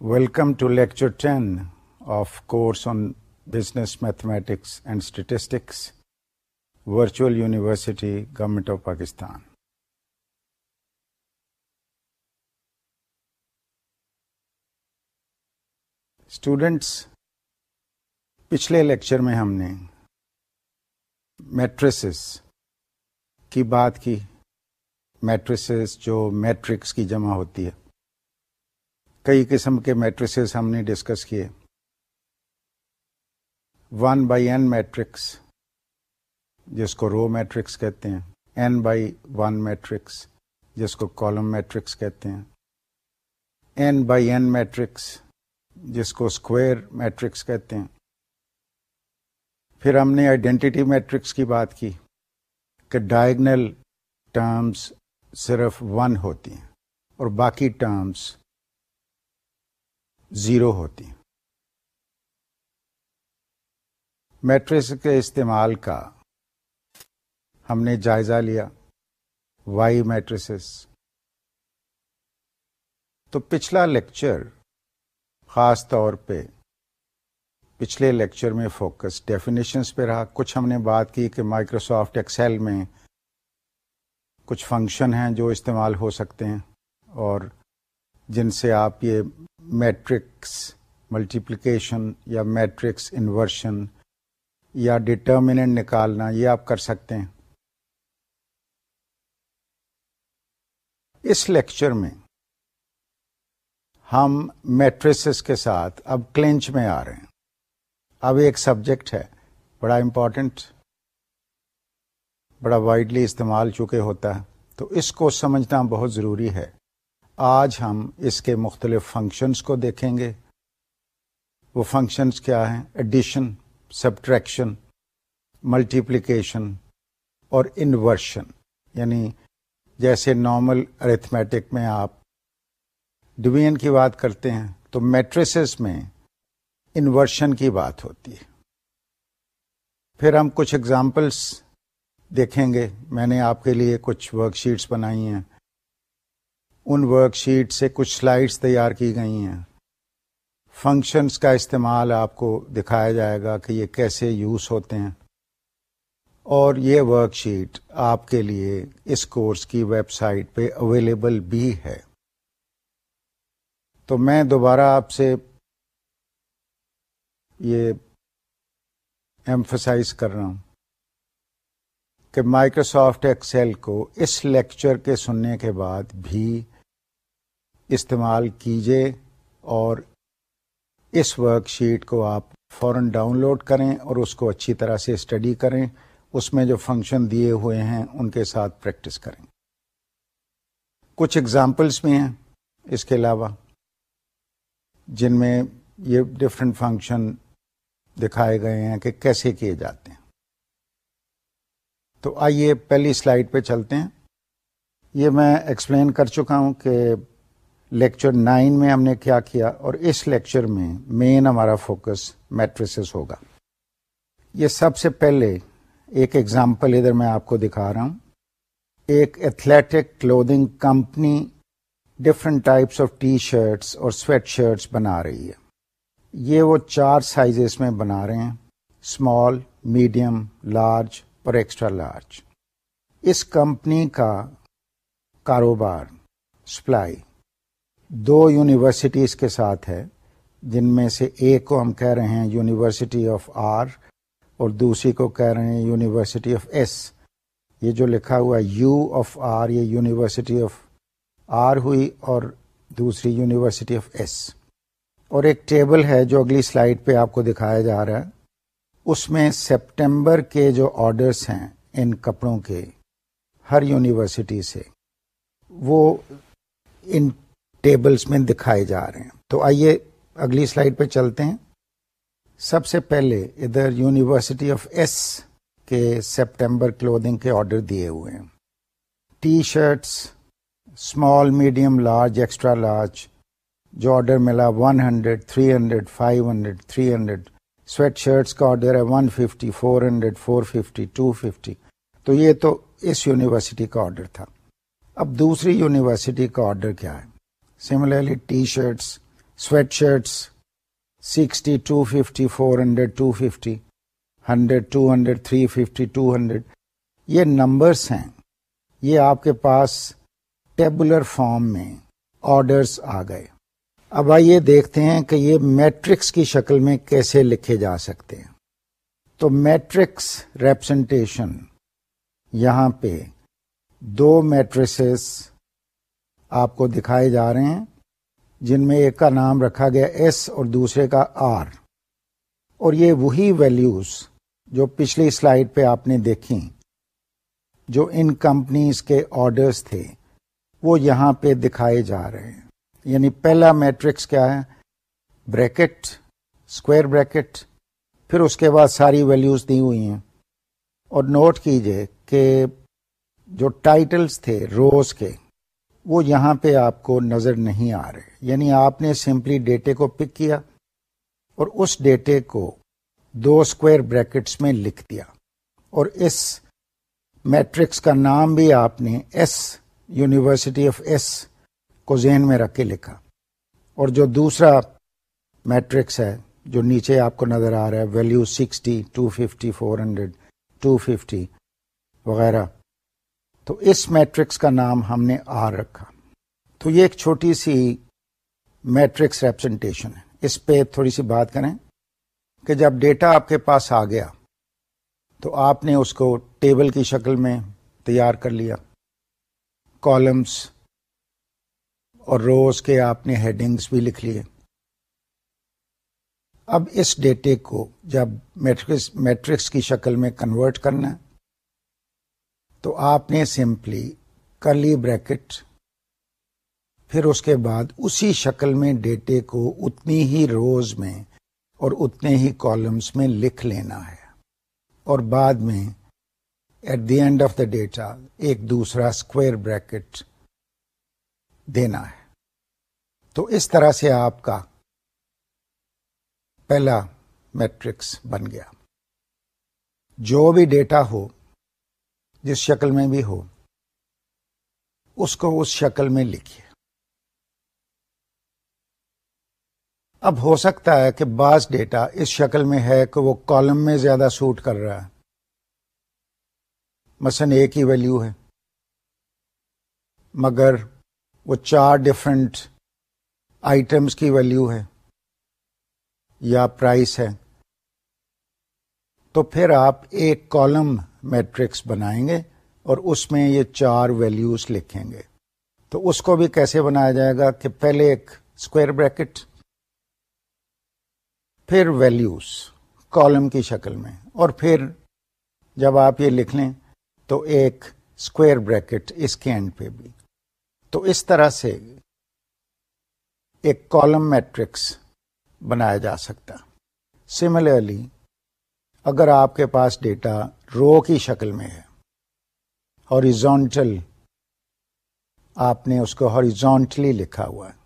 Welcome to lecture ten of course on business mathematics and statistics virtual university government of Pakistan students پچھلے lecture میں ہم نے mattress کی بات کی. میٹریسس جو میٹرکس کی جمع ہوتی ہے. کئی قسم کے میٹریسز ہم نے ڈسکس کیے۔ ون بائی این میٹرکس جس کو رو میٹرکس کہتے ہیں۔ این بائی ون میٹرکس جس کو کالم میٹرکس کہتے ہیں۔ این بائی این میٹرکس جس کو اسکوئر میٹرکس کہتے ہیں۔ پھر ہم نے آئیڈینٹی میٹرکس کی بات کی کہ ڈائگنل ٹرمز صرف ون ہوتی ہیں اور باقی ٹرمز زیرو ہوتی ہیں۔ میٹرکس کے استعمال کا ہم نے جائزہ لیا، وائی میٹریسز تو پچھلا لیکچر خاص طور پہ پچھلے لیکچر میں فوکس ڈیفینیشنس پہ رہا۔ کچھ ہم نے بات کی کہ مائکروسافٹ ایکسل میں کچھ فنکشن ہیں جو استعمال ہو سکتے ہیں اور جن سے آپ یہ میٹرکس ملٹیپلیکیشن یا میٹرکس انورشن یا ڈٹرمنٹ نکالنا، یہ آپ کر سکتے ہیں۔ اس لیکچر میں ہم میٹریسز کے ساتھ اب کلینچ میں آ رہے ہیں۔ اب ایک سبجیکٹ ہے، بڑا امپورٹنٹ، بڑا وائڈلی استعمال چکے ہوتا ہے، تو اس کو سمجھنا بہت ضروری ہے۔ آج ہم اس کے مختلف فنکشنز کو دیکھیں گے۔ وہ فنکشنز کیا ہیں؟ ایڈیشن سبٹریکشن ملٹیپلیکیشن اور انورشن یعنی جیسے نارمل ارتھمیٹک میں آپ ڈویژن کی بات کرتے ہیں، تو میٹریسز میں انورشن کی بات ہوتی ہے۔ پھر ہم کچھ ایگزامپلس دیکھیں گے۔ میں نے آپ کے لیے کچھ ورک شیٹس بنائی ہیں۔ ان ورک شیٹ سے کچھ سلائڈس تیار کی گئی ہیں۔ فنکشنس کا استعمال آپ کو دکھایا جائے گا کہ یہ کیسے یوز ہوتے ہیں۔ اور یہ ورک شیٹ آپ کے لیے اس کورس کی ویب سائٹ پہ اویلیبل بھی ہے۔ تو میں دوبارہ آپ سے یہ ایمفسائز کر رہا ہوں۔ کہ مائکروسافٹ ایکسل کو اس لیکچر کے سننے کے بعد بھی استعمال کیجیے اور اس ورک شیٹ کو آپ فوراً ڈاؤن لوڈ کریں اور اس کو اچھی طرح سے اسٹڈی کریں، اس میں جو فنکشن دیے ہوئے ہیں، ان کے ساتھ پریکٹس کریں۔ کچھ ایگزامپلس بھی ہیں اس کے علاوہ، جن میں یہ ڈفرینٹ فنکشن دکھائے گئے ہیں کہ کیسے کیے جاتے ہیں۔ تو آئیے پہلی سلائڈ پہ چلتے ہیں۔ یہ میں ایکسپلین کر چکا ہوں کہ لیکچر نائن میں ہم نے کیا کیا اور اس لیکچر میں مین ہمارا فوکس میٹریسز ہوگا۔ یہ سب سے پہلے ایک ایگزامپل ادھر میں آپ کو دکھا رہا ہوں۔ ایک athletic clothing company different types of T shirts اور سویٹ شرٹس بنا رہی ہے۔ یہ وہ چار سائزز میں بنا رہے ہیں۔ اسمال میڈیم لارج اور ایکسٹرا لارج اس کمپنی کا کاروبار سپلائی دو یونیورسٹیز کے ساتھ ہے، جن میں سے ایک کو ہم کہہ رہے ہیں یونیورسٹی آف آر اور دوسری کو کہہ رہے ہیں یونیورسٹی آف ایس یہ جو لکھا ہوا یو آف آر یہ یونیورسٹی آف آر ہوئی اور دوسری یونیورسٹی آف ایس اور ایک ٹیبل ہے جو اگلی سلائڈ پہ آپ کو دکھایا جا رہا ہے۔ اس میں سپٹمبر کے جو آرڈرس ہیں ان کپڑوں کے، ہر یونیورسٹی سے، وہ ان ٹیبلز میں دکھائے جا رہے ہیں۔ تو آئیے اگلی سلائیڈ پہ چلتے ہیں۔ سب سے پہلے ادھر یونیورسٹی آف ایس کے سپٹمبر کلودنگ کے آرڈر دیے ہوئے ہیں۔ T shirts small medium, large, extra large, جو آرڈر ملا 100 300 500 300 سویٹ شرٹس کا آرڈر ہے one fifty four hundred four fifty two fifty تو یہ تو اس یونیورسٹی کا آرڈر تھا۔ اب دوسری یونیورسٹی کا آرڈر کیا ہے؟ Similarly T shirts sweat shirts sixty two fifty four hundred two fifty hundred two hundred three fifty two hundred یہ نمبرس ہیں۔ یہ آپ کے پاس ٹیبولر فارم میں آرڈرس آ گئے۔ اب آئیے دیکھتے ہیں کہ یہ میٹرکس کی شکل میں کیسے لکھے جا سکتے ہیں۔ تو میٹرکس ریپرزنٹیشن یہاں پہ دو میٹریسز آپ کو دکھائے جا رہے ہیں، جن میں ایک کا نام رکھا گیا ایس اور دوسرے کا آر اور یہ وہی ویلیوز جو پچھلی سلائیڈ پہ آپ نے دیکھی، جو ان کمپنیز کے آرڈرز تھے، وہ یہاں پہ دکھائے جا رہے ہیں۔ یعنی پہلا میٹرکس کیا ہے؟ بریکٹ اسکوائر بریکٹ، پھر اس کے بعد ساری ویلیوز دی ہوئی ہیں۔ اور نوٹ کیجیے کہ جو ٹائٹلز تھے روز کے، وہ یہاں پہ آپ کو نظر نہیں آ رہے۔ یعنی آپ نے سمپلی ڈیٹے کو پک کیا اور اس ڈیٹے کو دو اسکوائر بریکٹس میں لکھ دیا۔ اور اس میٹرکس کا نام بھی آپ نے ایس یونیورسٹی آف ایس کو ذہن میں رکھ کے لکھا۔ اور جو دوسرا میٹرکس ہے، جو نیچے آپ کو نظر آ رہا ہے value sixty, two fifty, four hundred, two fifty وغیرہ۔ تو اس میٹرکس کا نام ہم نے آر رکھا۔ تو یہ ایک چھوٹی سی میٹرکس ریپرزنٹیشن ہے۔ اس پہ تھوڑی سی بات کریں کہ جب ڈیٹا آپ کے پاس آ گیا، تو آپ نے اس کو ٹیبل کی شکل میں تیار کر لیا۔ کالمس اور روز کے آپ نے ہیڈنگس بھی لکھ لیے۔ اب اس ڈیٹے کو جب میٹرکس میٹرکس کی شکل میں کنورٹ کرنا تو آپ نے سمپلی کرلی بریکٹ پھر اس کے بعد اسی شکل میں ڈیٹے کو اتنی ہی روز میں اور اتنے ہی کالمس میں لکھ لینا ہے۔ اور بعد میں at the end of the data ایک دوسرا اسکوائر بریکٹ دینا ہے۔ تو اس طرح سے آپ کا پہلا میٹرکس بن گیا۔ جو بھی ڈیٹا ہو، جس شکل میں بھی ہو، اس کو اس شکل میں لکھیے۔ اب ہو سکتا ہے کہ بعض ڈیٹا اس شکل میں ہے کہ وہ کالم میں زیادہ سوٹ کر رہا ہے۔ مثلا ایک ہی ویلیو ہے، مگر وہ چار ڈفرنٹ آئٹمس کی ویلیو ہے یا پرائس ہے تو پھر آپ ایک کالم میٹرکس بنائیں گے اور اس میں یہ چار ویلیوز لکھیں گے۔ تو اس کو بھی کیسے بنایا جائے گا کہ پہلے ایک اسکوائر بریکٹ پھر ویلیوز کالم کی شکل میں، اور پھر جب آپ یہ لکھ لیں تو ایک اسکوائر بریکٹ اس کے اینڈ پہ بھی۔ تو اس طرح سے ایک کالم میٹرکس بنایا جا سکتا۔ سملرلی اگر آپ کے پاس ڈیٹا رو کی شکل میں ہے ہاریزونٹل آپ نے اس کو ہاریزونٹلی لکھا ہوا ہے،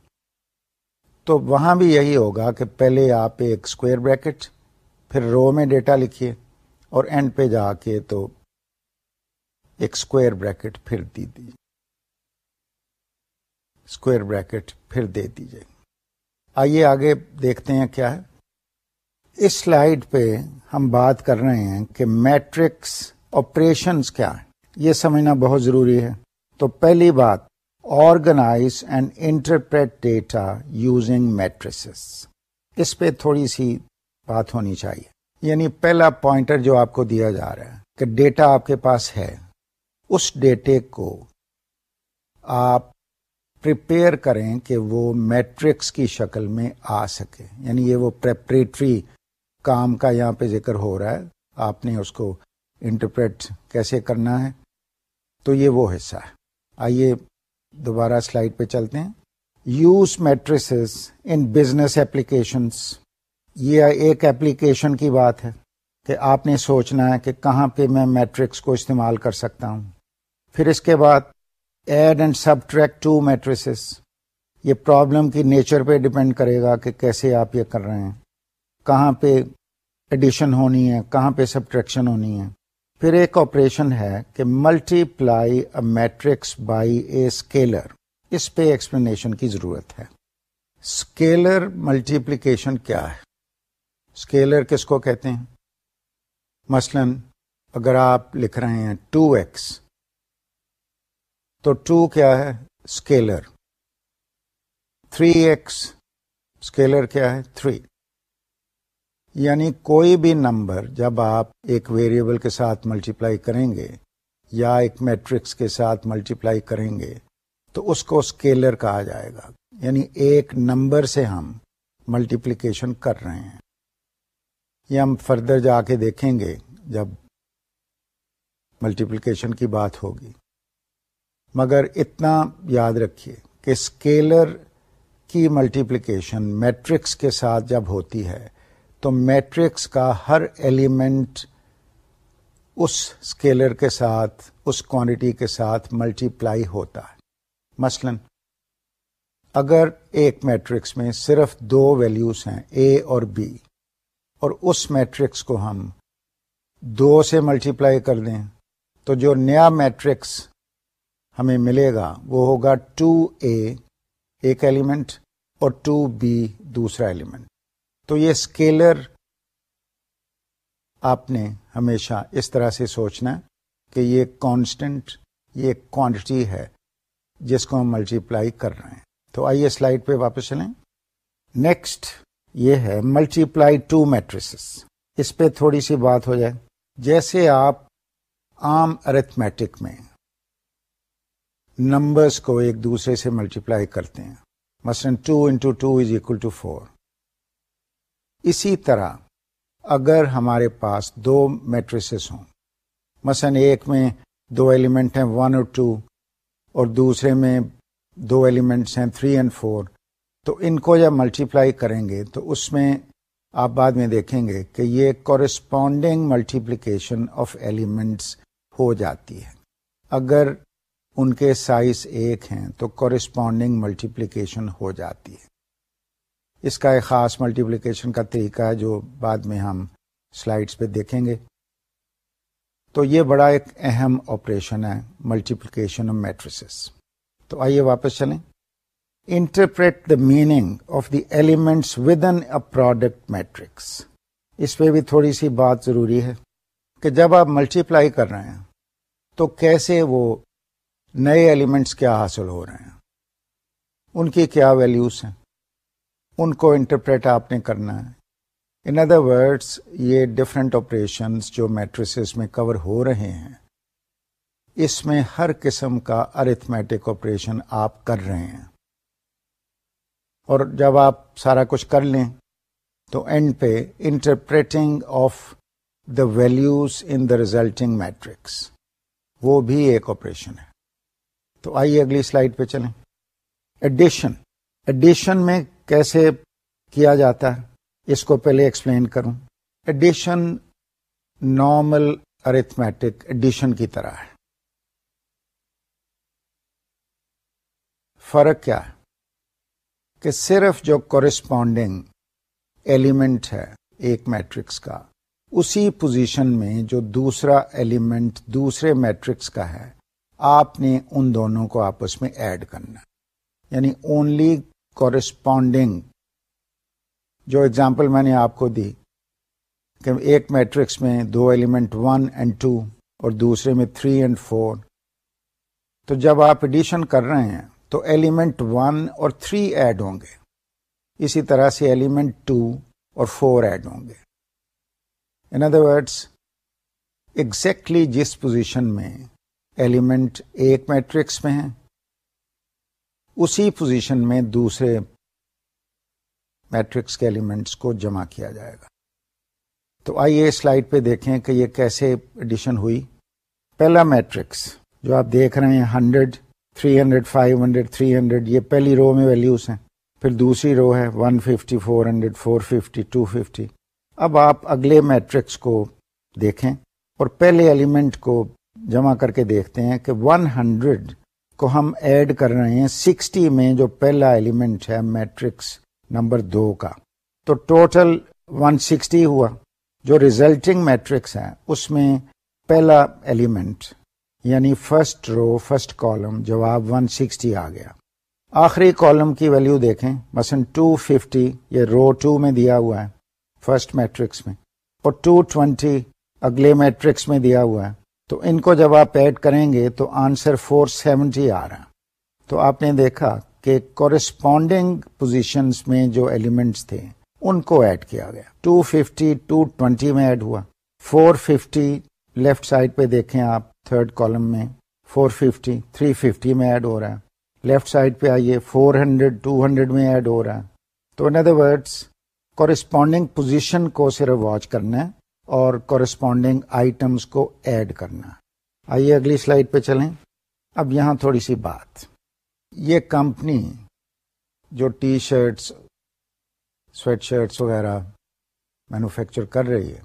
تو وہاں بھی یہی ہوگا کہ پہلے آپ ایک اسکوائر بریکٹ پھر رو میں ڈیٹا لکھیے اور اینڈ پہ جا کے تو ایک اسکوائر بریکٹ پھر دی دیجیے۔ اسکوائر بریکٹ پھر دے دیجیے آئیے آگے دیکھتے ہیں کیا ہے۔ اس سلائیڈ پہ ہم بات کر رہے ہیں کہ میٹرکس آپریشنس کیا ہے یہ سمجھنا بہت ضروری ہے۔ تو پہلی بات، organise and interpret data using matrices اس پہ تھوڑی سی بات ہونی چاہیے۔ یعنی پہلا پوائنٹر جو آپ کو دیا جا رہا ہے کہ ڈیٹا آپ کے پاس ہے، اس ڈیٹے کو آپ پریپیئر کریں کہ وہ میٹرکس کی شکل میں آ سکے۔ یعنی یہ وہ پریپریٹری کام کا یہاں پہ ذکر ہو رہا ہے۔ آپ نے اس کو انٹرپریٹ کیسے کرنا ہے؟ تو یہ وہ حصہ ہے۔ آئیے دوبارہ سلائڈ پہ چلتے ہیں۔ Use matrices in business applications یہ ایک ایپلیکیشن کی بات ہے کہ آپ نے سوچنا ہے کہ کہاں پہ میں میٹرکس کو استعمال کر سکتا ہوں۔ پھر اس کے بعد add and subtract two matrices. یہ پرابلم کی نیچر پہ ڈپینڈ کرے گا کہ کیسے آپ یہ کر رہے ہیں. کہاں پہ ایڈیشن ہونی ہے، کہاں پہ سبٹریکشن ہونی ہے. پھر ایک آپریشن ہے کہ multiply matrix by a scalar. اس پہ ایکسپلینیشن کی ضرورت ہے. اسکیلر ملٹیپلیکیشن کیا ہے؟ اسکیلر کس کو کہتے ہیں؟ مثلا اگر آپ لکھ رہے ہیں ٹو ایکس تو ٹو کیا ہے؟ اسکیلر. Three x. اسکیلر کیا ہے؟ تھری. یعنی کوئی بھی نمبر جب آپ ایک ویریبل کے ساتھ ملٹیپلائی کریں گے یا ایک میٹرکس کے ساتھ ملٹیپلائی کریں گے تو اس کو اسکیلر کہا جائے گا. یعنی ایک نمبر سے ہم ملٹیپلیکیشن کر رہے ہیں. یہ ہم فردر جا کے دیکھیں گے جب ملٹیپلیکیشن کی بات ہوگی. مگر اتنا یاد رکھیے کہ اسکیلر کی ملٹیپلیکیشن میٹرکس کے ساتھ جب ہوتی ہے، تو میٹرکس کا ہر ایلیمنٹ اس اسکیلر کے ساتھ، اس کوانٹٹی کے ساتھ ملٹی پلائی ہوتا ہے۔ مثلا، اگر ایک میٹرکس میں صرف دو ویلیوز ہیں اے اور بی اور اس میٹرکس کو ہم دو سے ملٹی پلائی کر دیں، تو جو نیا میٹرکس ہمیں ملے گا، وہ ہوگا ٹو اے، ایک ایلیمنٹ اور ٹو بی دوسرا ایلیمنٹ تو یہ اسکیلر آپ نے ہمیشہ اس طرح سے سوچنا کہ یہ کانسٹنٹ یہ کوانٹٹی ہے جس کو ہم ملٹی پلائی کر رہے ہیں۔ تو آئیے سلائڈ پہ واپس چلیں۔ نیکسٹ یہ ہے ملٹی پلائی ٹو میٹریسز اس پہ تھوڑی سی بات ہو جائے۔ جیسے آپ عام ارتھمیٹک میں نمبرس کو ایک دوسرے سے ملٹیپلائی کرتے ہیں۔ مثلاً two into two is equal to four اسی طرح اگر ہمارے پاس دو میٹریسز ہوں، مثلا ایک میں دو ایلیمنٹ ہیں ون اور ٹو اور دوسرے میں دو ایلیمنٹس ہیں تھری اینڈ فور تو ان کو جب ملٹیپلائی کریں گے تو اس میں آپ بعد میں دیکھیں گے کہ یہ کورسپونڈنگ ملٹیپلیکیشن آف ایلیمنٹس ہو جاتی ہے۔ اگر ان کے سائز ایک ہیں تو کورسپونڈنگ ملٹیپلیکیشن ہو جاتی ہے۔ اس کا ایک خاص ملٹیپلیکیشن کا طریقہ ہے جو بعد میں ہم سلائڈس پہ دیکھیں گے۔ تو یہ بڑا ایک اہم آپریشن ہے ملٹیپلیکیشن آف میٹریسز تو آئیے واپس چلیں۔ Interpret the meaning of the elements within product matrix اس پہ بھی تھوڑی سی بات ضروری ہے کہ جب آپ ملٹیپلائی کر رہے ہیں تو کیسے وہ نئے ایلیمنٹس کیا حاصل ہو رہے ہیں؟ ان کی کیا ویلیوز ہیں؟ ان کو انٹرپریٹ آپ نے کرنا ہے۔ ان ادر ورڈس یہ ڈفرینٹ آپریشنس جو میٹریسز میں کور ہو رہے ہیں، اس میں ہر قسم کا ارتھمیٹک آپریشن آپ کر رہے ہیں۔ اور جب آپ سارا کچھ کر لیں، تو اینڈ پہ interpreting of the values in the resulting matrix وہ بھی ایک آپریشن ہے۔ تو آئیے اگلی سلائڈ پہ چلیں۔ ایڈیشن ایڈیشن میں کیسے کیا جاتا ہے، اس کو پہلے ایکسپلین کروں۔ ایڈیشن نارمل ارتھمیٹک ایڈیشن کی طرح ہے۔ فرق کیا ہے؟ کہ صرف جو کورسپونڈنگ ایلیمنٹ ہے ایک میٹرکس کا، اسی پوزیشن میں جو دوسرا ایلیمنٹ دوسرے میٹرکس کا ہے آپ نے ان دونوں کو آپس میں ایڈ کرنا یعنی اونلی کورسپونڈنگ جو اگزامپل میں نے آپ کو دی کہ ایک میٹرکس میں دو ایلیمنٹ ون اینڈ ٹو اور دوسرے میں تھری اینڈ فور تو جب آپ ایڈیشن کر رہے ہیں تو ایلیمنٹ ون اور تھری ایڈ ہوں گے. اسی طرح سے ایلیمنٹ ٹو اور فور ایڈ ہوں گے. ان ادر ورڈس ایگزیکٹلی جس پوزیشن میں ایلیمنٹ ایک میٹرکس میں ہیں۔ اسی پوزیشن میں دوسرے میٹرکس کے ایلیمنٹس کو جمع کیا جائے گا۔ تو آئیے سلائڈ پہ دیکھیں کہ یہ کیسے ایڈیشن ہوئی۔ پہلا میٹرکس جو آپ دیکھ رہے ہیں hundred three hundred five hundred three hundred یہ پہلی رو میں ویلوز ہیں۔ پھر دوسری رو ہے one fifty four hundred four fifty two fifty اب آپ اگلے میٹرکس کو دیکھیں اور پہلے ایلیمنٹ کو جمع کر کے دیکھتے ہیں کہ ون ہنڈریڈ کو ہم ایڈ کر رہے ہیں سکسٹی میں جو پہلا ایلیمنٹ ہے میٹرکس نمبر دو کا۔ تو ٹوٹل ون سکسٹی ہوا۔ جو ریزلٹنگ میٹرکس ہے اس میں پہلا ایلیمنٹ یعنی فرسٹ رو فرسٹ کالم جواب ون سکسٹی آ گیا۔ آخری کالم کی ویلو دیکھیں۔ مثلا ٹو ففٹی، یہ رو ٹو میں دیا ہوا ہے فرسٹ میٹرکس میں۔ اور ٹو ٹوینٹی اگلے میٹرکس میں دیا ہوا ہے۔ تو ان کو جب آپ ایڈ کریں گے تو آنسر فور سیونٹی آ رہا تو آپ نے دیکھا کہ کورسپونڈنگ پوزیشنز میں جو ایلیمنٹس تھے، ان کو ایڈ کیا گیا۔ ٹو ففٹی ٹو ٹوینٹی میں ایڈ ہوا۔ فور ففٹی لیفٹ سائڈ پہ دیکھیں آپ تھرڈ کالم میں فور ففٹی تھری ففٹی میں ایڈ ہو رہا ہے۔ لیفٹ سائڈ پہ آئیے فور ہنڈریڈ ٹو ہنڈریڈ میں ایڈ ہو رہا ہے۔ تو in other words corresponding position کو صرف واچ کرنا ہے۔ اور کورسپونڈنگ آئٹمس کو ایڈ کرنا۔ آئیے اگلی سلائڈ پہ چلیں۔ اب یہاں تھوڑی سی بات۔ یہ کمپنی جو ٹی شرٹس سویٹ شرٹس وغیرہ مینوفیکچر کر رہی ہے،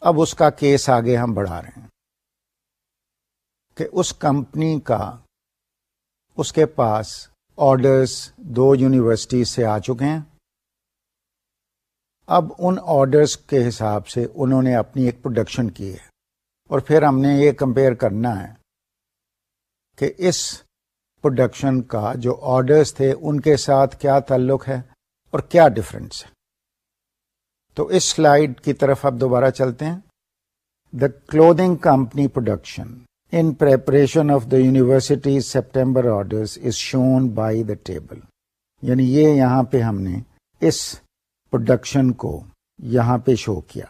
اب اس کا کیس آگے ہم بڑھا رہے ہیں کہ اس کمپنی کا اس کے پاس آرڈرس دو یونیورسٹی سے آ چکے ہیں۔ اب ان آرڈرس کے حساب سے انہوں نے اپنی ایک پروڈکشن کی ہے۔ اور پھر ہم نے یہ کمپیئر کرنا ہے کہ اس پروڈکشن کا جو آرڈرس تھے، ان کے ساتھ کیا تعلق ہے اور کیا ڈفرنس ہے۔ تو اس سلائڈ کی طرف اب دوبارہ چلتے ہیں۔ The clothing company production in preparation of the university September order is shown by the table یعنی یہ یہاں پہ ہم نے اس پروڈکشن کو یہاں پہ شو کیا۔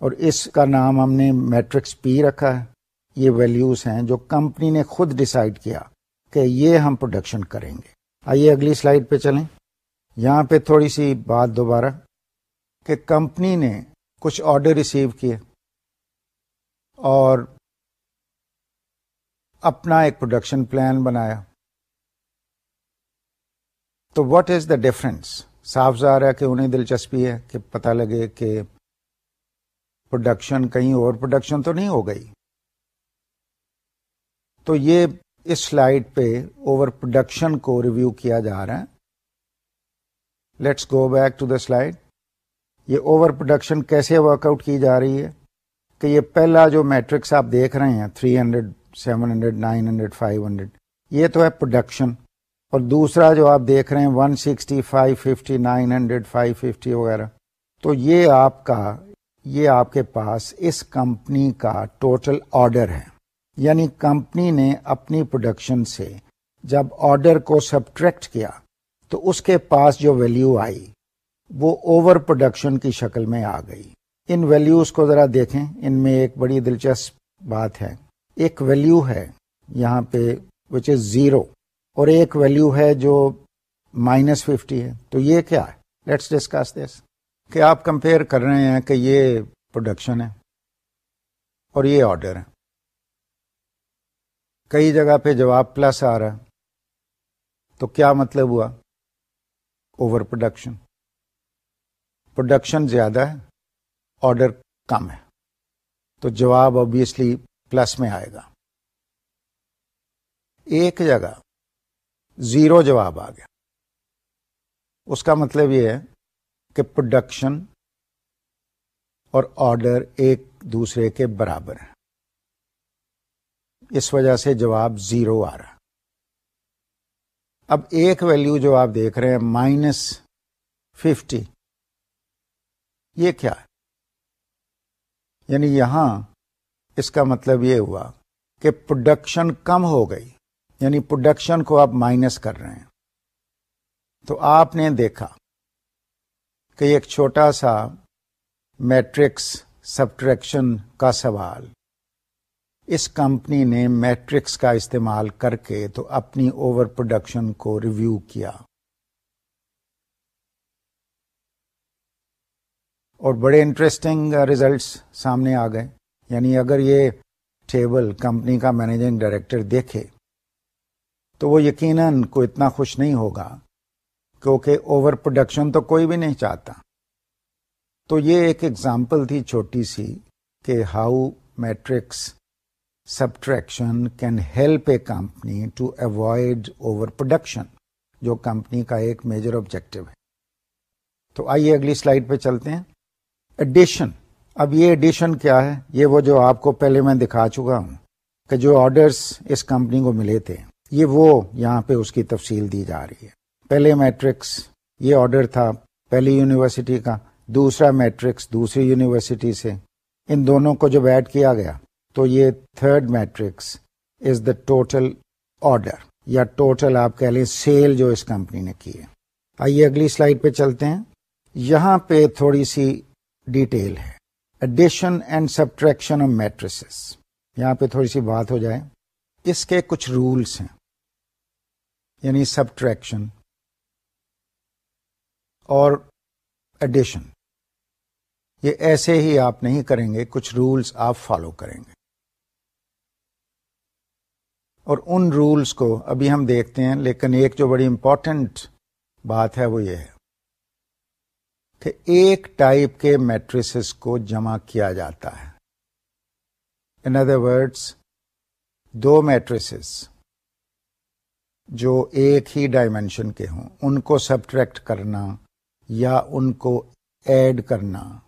اور اس کا نام ہم نے میٹرکس پی رکھا ہے۔ یہ ویلیوز ہیں جو کمپنی نے خود ڈسائڈ کیا کہ یہ ہم پروڈکشن کریں گے۔ آئیے اگلی سلائڈ پہ چلیں۔ یہاں پہ تھوڑی سی بات دوبارہ کہ کمپنی نے کچھ آرڈر ریسیو کیے اور اپنا ایک پروڈکشن پلان بنایا۔ تو واٹ از دا ڈفرنس صاف ظاہر ہے کہ انہیں دلچسپی ہے کہ پتہ لگے کہ پروڈکشن کہیں اور پروڈکشن تو نہیں ہو گئی۔ تو یہ اس سلائڈ پہ اوور پروڈکشن کو ریویو کیا جا رہا ہے۔ Let's go back to the slide یہ اوور پروڈکشن کیسے ورک آؤٹ کی جا رہی ہے کہ یہ پہلا جو میٹرکس آپ دیکھ رہے ہیں 300 hundred seven hundred nine hundred five hundred یہ تو ہے پروڈکشن اور دوسرا جو آپ دیکھ رہے ہیں one sixty five fifty nine hundred five fifty وغیرہ، تو یہ آپ کا، یہ آپ کے پاس اس کمپنی کا ٹوٹل آرڈر ہے۔ یعنی کمپنی نے اپنی پروڈکشن سے جب آرڈر کو سبٹریکٹ کیا، تو اس کے پاس جو ویلیو آئی، وہ اوور پروڈکشن کی شکل میں آ گئی۔ ان ویلیوز کو ذرا دیکھیں۔ ان میں ایک بڑی دلچسپ بات ہے۔ ایک ویلیو ہے یہاں پہ وچ از زیرو اور ایک ویلیو ہے جو مائنس ففٹی ہے۔ تو یہ کیا ہے؟ لیٹس ڈسکس دس کہ آپ کمپیئر کر رہے ہیں کہ یہ پروڈکشن ہے اور یہ آرڈر ہے۔ کئی جگہ پہ جواب پلس آ رہا تو کیا مطلب ہوا؟ اوور پروڈکشن پروڈکشن زیادہ ہے آرڈر کم ہے۔ تو جواب آبیسلی پلس میں آئے گا۔ ایک جگہ زیرو جواب آ گیا۔ اس کا مطلب یہ ہے کہ پروڈکشن اور آرڈر ایک دوسرے کے برابر ہیں۔ اس وجہ سے جواب زیرو آ رہا۔ اب ایک ویلیو جو آپ دیکھ رہے ہیں مائنس ففٹی یہ کیا ہے؟ یعنی یہاں اس کا مطلب یہ ہوا کہ پروڈکشن کم ہو گئی۔ یعنی پروڈکشن کو آپ مائنس کر رہے ہیں۔ تو آپ نے دیکھا کہ ایک چھوٹا سا میٹرکس سبٹریکشن کا سوال۔ اس کمپنی نے میٹرکس کا استعمال کر کے تو اپنی اوور پروڈکشن کو ریویو کیا۔ اور بڑے انٹرسٹنگ ریزلٹس سامنے آ گئے۔ یعنی اگر یہ ٹیبل کمپنی کا مینیجنگ ڈائریکٹر دیکھے تو وہ یقیناً کو اتنا خوش نہیں ہوگا کیونکہ اوور پروڈکشن تو کوئی بھی نہیں چاہتا۔ تو یہ ایک ایگزامپل تھی چھوٹی سی کہ how matrix subtraction can help a company to avoid over production جو کمپنی کا ایک میجر آبجیکٹو ہے۔ تو آئیے اگلی سلائڈ پہ چلتے ہیں۔ ایڈیشن اب یہ ایڈیشن کیا ہے؟ یہ وہ جو آپ کو پہلے میں دکھا چکا ہوں کہ جو آرڈرس اس کمپنی کو ملے تھے۔ یہ وہ یہاں پہ اس کی تفصیل دی جا رہی ہے۔ پہلے میٹرکس یہ آرڈر تھا، پہلی یونیورسٹی کا، دوسرا میٹرکس دوسری یونیورسٹی سے۔ ان دونوں کو جب ایڈ کیا گیا تو یہ third matrix is the total order, یا ٹوٹل آپ کہہ لیں سیل جو اس کمپنی نے کی ہے۔ آئیے اگلی سلائڈ پہ چلتے ہیں۔ یہاں پہ تھوڑی سی ڈیٹیل ہے۔ Addition and subtraction of matrices یہاں پہ تھوڑی سی بات ہو جائے۔ اس کے کچھ رولس ہیں۔ یعنی سبٹریکشن اور ایڈیشن یہ ایسے ہی آپ نہیں کریں گے، کچھ رولس آپ فالو کریں گے۔ اور ان رولس کو ابھی ہم دیکھتے ہیں، لیکن ایک جو بڑی امپورٹنٹ بات ہے وہ یہ ہے کہ ایک ٹائپ کے میٹریسز کو جمع کیا جاتا ہے۔ ان ادر ورڈس دو میٹریسز۔ جو ایک ہی ڈائمینشن کے ہوں، ان کو سبٹریکٹ کرنا یا ان کو ایڈ کرنا۔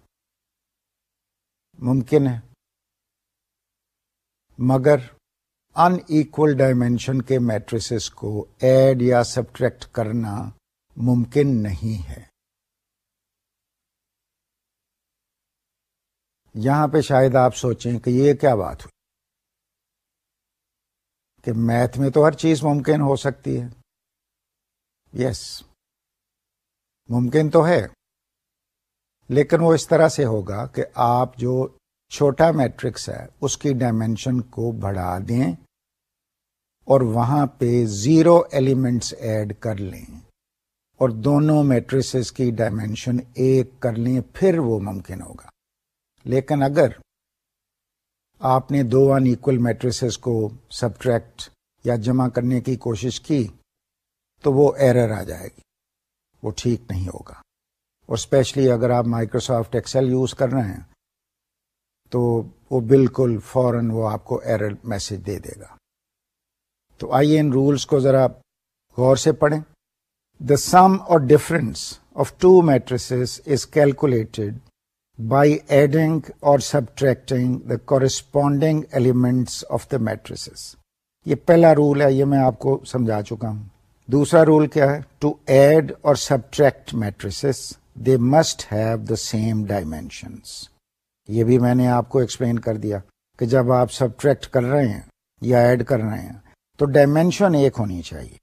ممکن ہے۔ مگر ان ایکول ڈائمینشن کے میٹریسز کو ایڈ یا سبٹریکٹ کرنا ممکن نہیں ہے۔ یہاں پہ شاید آپ سوچیں کہ یہ کیا بات ہوئی؟ کہ میتھ میں تو ہر چیز ممکن ہو سکتی ہے یس yes. ممکن تو ہے، لیکن وہ اس طرح سے ہوگا کہ آپ جو چھوٹا میٹرکس ہے، اس کی ڈائمینشن کو بڑھا دیں اور وہاں پہ زیرو ایلیمنٹس ایڈ کر لیں اور دونوں میٹریسز کی ڈائمینشن ایک کر لیں، پھر وہ ممکن ہوگا لیکن اگر آپ نے دو ان ایکول میٹریسز کو سبٹریکٹ یا جمع کرنے کی کوشش کی تو وہ ایرر آ جائے گی۔ وہ ٹھیک نہیں ہوگا۔ اور اسپیشلی اگر آپ مائکروسافٹ ایکسل یوز کر رہے ہیں تو وہ بالکل فوراً وہ آپ کو ایرر میسج دے دے گا۔ تو آئیے ان رولس کو ذرا غور سے پڑھیں۔ دا سم اور difference of two matrices is calculated by adding اور subtracting the corresponding elements of the matrices یہ پہلا رول ہے، یہ میں آپ کو سمجھا چکا ہوں۔ دوسرا رول کیا ہے؟ ٹو ایڈ اور subtract matrices they must have the same dimensions یہ بھی میں نے آپ کو ایکسپلین کر دیا کہ جب آپ سبٹریکٹ کر رہے ہیں یا ایڈ کر رہے ہیں، تو ڈائمینشن ایک ہونی چاہیے۔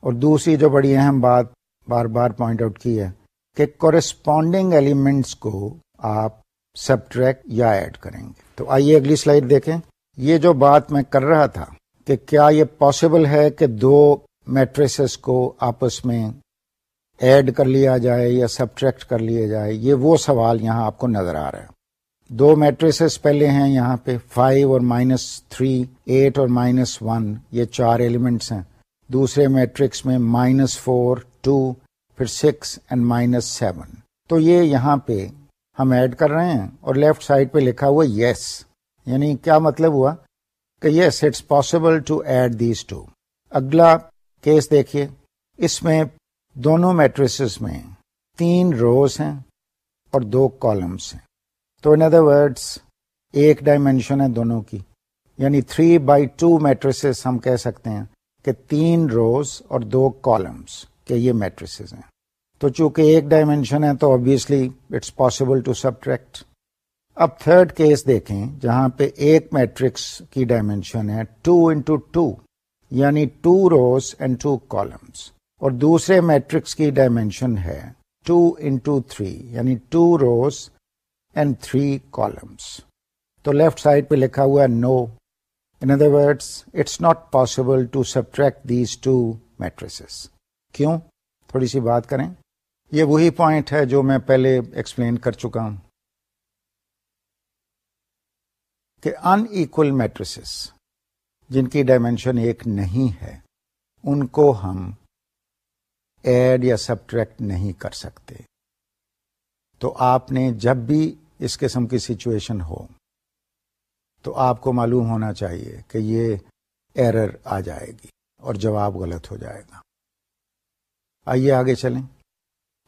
اور دوسری جو بڑی اہم بات بار بار پوائنٹ آؤٹ کی ہے کہ کورسپونڈنگ ایلیمنٹس کو آپ سبٹریکٹ یا ایڈ کریں گے۔ تو آئیے اگلی سلائڈ دیکھیں۔ یہ جو بات میں کر رہا تھا کہ کیا یہ پاسبل ہے کہ دو میٹریسز کو آپس میں ایڈ کر لیا جائے یا سبٹریکٹ کر لیا جائے، یہ وہ سوال یہاں آپ کو نظر آ رہا ہے۔ دو میٹریسز پہلے ہیں، یہاں پہ فائیو اور مائنس تھری ایٹ اور مائنس ون یہ چار ایلیمنٹس ہیں۔ دوسرے میٹرکس میں مائنس فور ٹو پھر سکس اینڈ مائنس سیون تو یہ یہاں پہ ہم ایڈ کر رہے ہیں اور لیفٹ سائڈ پہ لکھا ہوا یس۔ یعنی کیا مطلب ہوا؟ کہ yes, it's possible to add these two. اگلا کیس دیکھیے۔ اس میں دونوں میٹریسز میں تین روز ہیں اور دو کالمس ہیں۔ تو ان ادر ورڈس ایک ڈائمینشن ہے دونوں کی۔ یعنی تھری بائی ٹو میٹریسز ہم کہہ سکتے ہیں کہ تین روز اور دو کالمس کے یہ میٹریسز ہیں۔ تو چونکہ ایک ڈائمینشن ہے تو obviously it's possible to subtract اب تھرڈ کیس دیکھیں جہاں پہ ایک میٹرکس کی ڈائمینشن ہے ٹو انٹو ٹو یعنی two rows and two columns اور دوسرے میٹرکس کی ڈائمینشن ہے ٹو انٹو تھری یعنی two rows and three columns تو لیفٹ سائڈ پہ لکھا ہوا ہے no in other words it's not possible to subtract these two matrices کیوں؟ تھوڑی سی بات کریں۔ یہ وہی پوائنٹ ہے جو میں پہلے ایکسپلین کر چکا ہوں کہ ان ایکول میٹریسز جن کی ڈائمینشن ایک نہیں ہے، ان کو ہم ایڈ یا سبٹریکٹ نہیں کر سکتے۔ تو آپ نے جب بھی اس قسم کی سچویشن ہو، تو آپ کو معلوم ہونا چاہیے کہ یہ ایرر آ جائے گی اور جواب غلط ہو جائے گا۔ آئیے آگے چلیں۔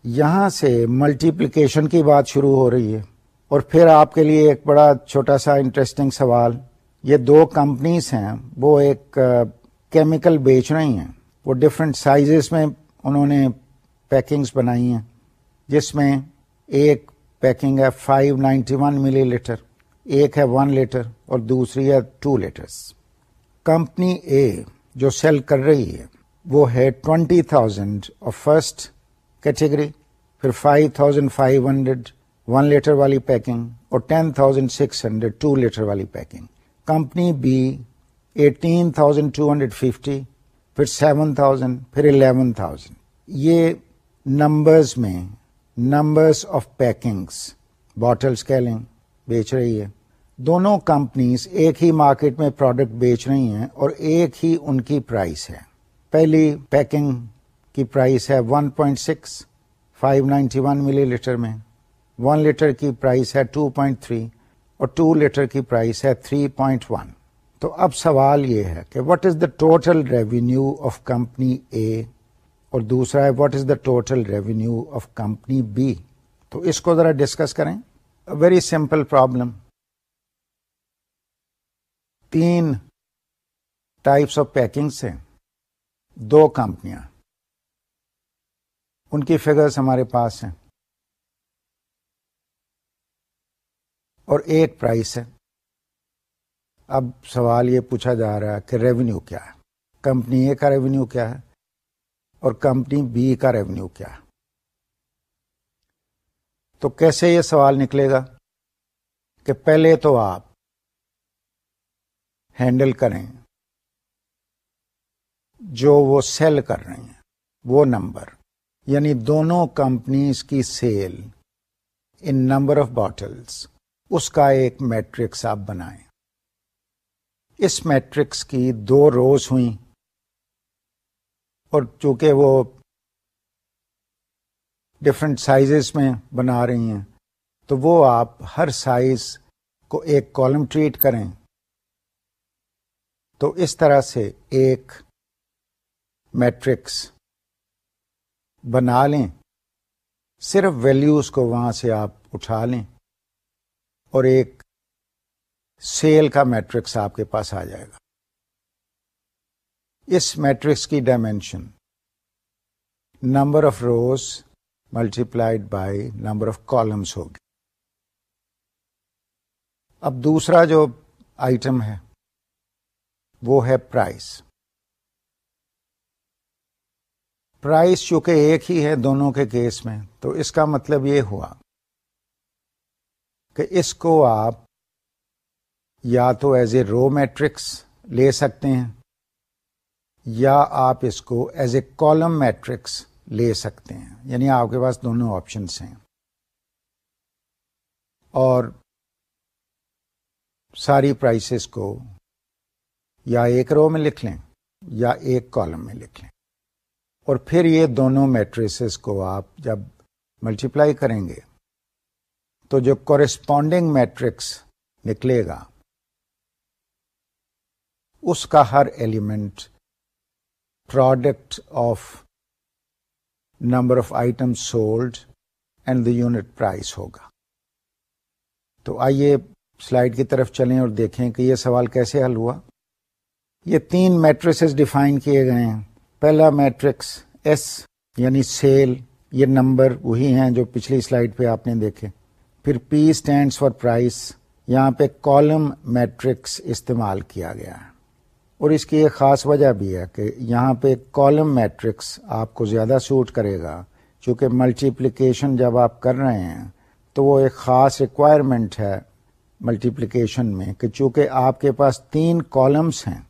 یہاں سے ملٹیپلیکیشن کی بات شروع ہو رہی ہے۔ اور پھر آپ کے لیے ایک بڑا چھوٹا سا انٹرسٹنگ سوال، یہ دو کمپنیز ہیں، وہ ایک کیمیکل بیچ رہی ہیں۔ وہ ڈفرینٹ سائزز میں انہوں نے پیکنگز بنائی ہیں، جس میں ایک پیکنگ ہے five ninety one millilitre ایک ہے ون لیٹر اور دوسری ہے ٹو لیٹرس کمپنی اے جو سیل کر رہی ہے، وہ ہے ٹوینٹی تھاؤزینڈ اور فرسٹ کیٹیگری، پھر five thousand five hundred one litre والی پیکنگ اور ten thousand six hundred two litre والی packing. Company B eighteen thousand two hundred fifty پھر سیون تھاؤزینڈ پھر الیون تھاؤزینڈ یہ نمبرز میں numbers of packings bottle scaling بیچ رہی ہے۔ دونوں کمپنیز ایک ہی مارکیٹ میں پروڈکٹ بیچ رہی ہیں اور ایک ہی ان کی پرائس ہے۔ پہلی پیکنگ کی پرائس ہے one point six five ninety one millilitre میں. ون لیٹر کی پرائس ہے ٹو پوائنٹ تھری اور ٹو لیٹر کی پرائس ہے تھری پوائنٹ ون تو اب سوال یہ ہے کہ what is the total revenue of company A اور دوسرا ہے what is the total revenue of company B تو اس کو ذرا ڈسکس کریں. ویری سمپل پرابلم تین ٹائپس آف پیکنگ سے دو کمپنیاں. ان کی فگرز ہمارے پاس ہیں۔ اور ایک پرائس ہے۔ اب سوال یہ پوچھا جا رہا ہے کہ ریونیو کیا ہے؟ کمپنی اے کا ریونیو کیا ہے؟ اور کمپنی بی کا ریونیو کیا ہے؟ تو کیسے یہ سوال نکلے گا کہ پہلے تو آپ ہینڈل کریں۔ جو وہ سیل کر رہے ہیں، وہ نمبر یعنی دونوں کمپنیز کی sale in number of bottles اس کا ایک میٹرکس آپ بنائیں۔ اس میٹرکس کی دو روز ہوئیں۔ اور چونکہ وہ ڈفرینٹ سائزز میں بنا رہی ہیں، تو وہ آپ ہر سائز کو ایک کالم ٹریٹ کریں۔ تو اس طرح سے ایک میٹرکس بنا لیں۔ صرف ویلیوز کو وہاں سے آپ اٹھا لیں اور ایک سیل کا میٹرکس آپ کے پاس آ جائے گا۔ اس میٹرکس کی dimension number of rows multiplied by number of columns ہوگی۔ اب دوسرا جو آئٹم ہے، وہ ہے پرائس پرائس چونکہ ایک ہی ہے دونوں کے کیس میں، تو اس کا مطلب یہ ہوا کہ اس کو آپ یا تو ایز اے رو میٹرکس لے سکتے ہیں، یا آپ اس کو ایز اے کالم میٹرکس لے سکتے ہیں۔ یعنی آپ کے پاس دونوں آپشنس ہیں۔ اور ساری پرائسز کو یا ایک رو میں لکھ لیں یا ایک کالم میں لکھ لیں۔ اور پھر یہ دونوں میٹریسز کو آپ جب ملٹیپلائی کریں گے، تو جو کورسپونڈنگ میٹرکس نکلے گا، اس کا ہر element product of number of item sold and the unit price ہوگا۔ تو آئیے سلائڈ کی طرف چلیں اور دیکھیں کہ یہ سوال کیسے حل ہوا۔ یہ تین میٹرکس ڈیفائن کیے گئے ہیں۔ پہلا میٹرکس ایس یعنی سیل، یہ نمبر وہی ہیں جو پچھلی سلائڈ پہ آپ نے دیکھے۔ پھر پی اسٹینڈس فار پرائز، یہاں پہ کالم میٹرکس استعمال کیا گیا۔ ہے اور اس کی ایک خاص وجہ بھی ہے کہ یہاں پہ کالم میٹرکس آپ کو زیادہ سوٹ کرے گا، چونکہ ملٹیپلیکیشن جب آپ کر رہے ہیں، تو وہ ایک خاص ریکوائرمنٹ ہے ملٹیپلیکیشن میں کہ چونکہ آپ کے پاس تین کالمس ہیں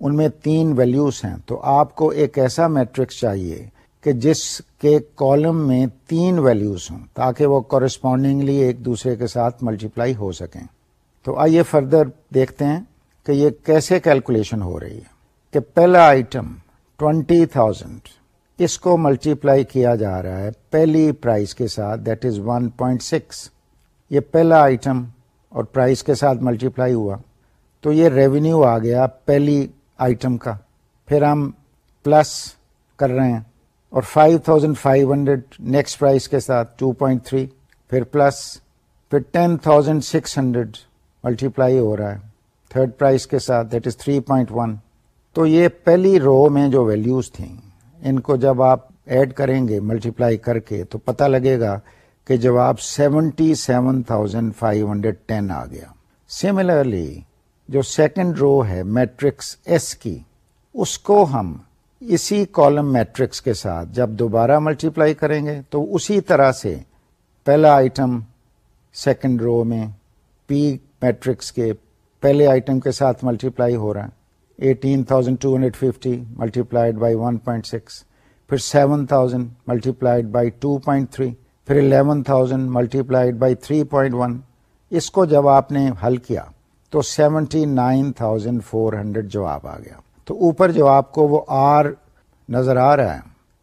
ان میں تین ویلیوز ہیں۔ تو آپ کو ایک ایسا میٹرکس چاہیے کہ جس کے کالم میں تین ویلیوز ہوں تاکہ وہ کورسپونڈنگلی ایک دوسرے کے ساتھ ملٹیپلائی ہو سکیں۔ تو آئیے فردر دیکھتے ہیں کہ یہ کیسے کیلکولیشن ہو رہی ہے کہ پہلا آئٹم ٹوینٹی تھاؤزینڈ اس کو ملٹیپلائی کیا جا رہا ہے پہلی پرائز کے ساتھ that is one point six یہ پہلا آئٹم اور پرائز کے ساتھ ملٹیپلائی ہوا۔ تو یہ ریونیو آ گیا پہلی آئٹم کا پھر ہم پلس کر رہے ہیں اور five thousand five hundred next price کے ساتھ ٹو پوائنٹ تھری پھر پلس پھر ten thousand six hundred multiply ہو رہا ہے تھرڈ پرائز کے ساتھ that is three point one تو یہ پہلی رو میں جو ویلیوز تھیں، ان کو جب آپ ایڈ کریں گے ملٹیپلائی کر کے، تو پتہ لگے گا کہ جواب seventy seven thousand five hundred ten آ گیا. سملرلی جو سیکنڈ رو ہے میٹرکس ایس کی، اس کو ہم اسی کالم میٹرکس کے ساتھ جب دوبارہ ملٹیپلائی کریں گے تو اسی طرح سے پہلا آئٹم سیکنڈ رو میں پی میٹرکس کے پہلے آئٹم کے ساتھ ملٹیپلائی ہو رہا ہے۔ Eighteen thousand two hundred fifty multiplied by one point six پھر seven thousand multiplied by two point three پھر eleven thousand multiplied by three point one اس کو جب آپ نے حل کیا تو seventy nine thousand four hundred جواب آ گیا۔ تو اوپر جو آپ کو وہ آر نظر آ رہا ہے،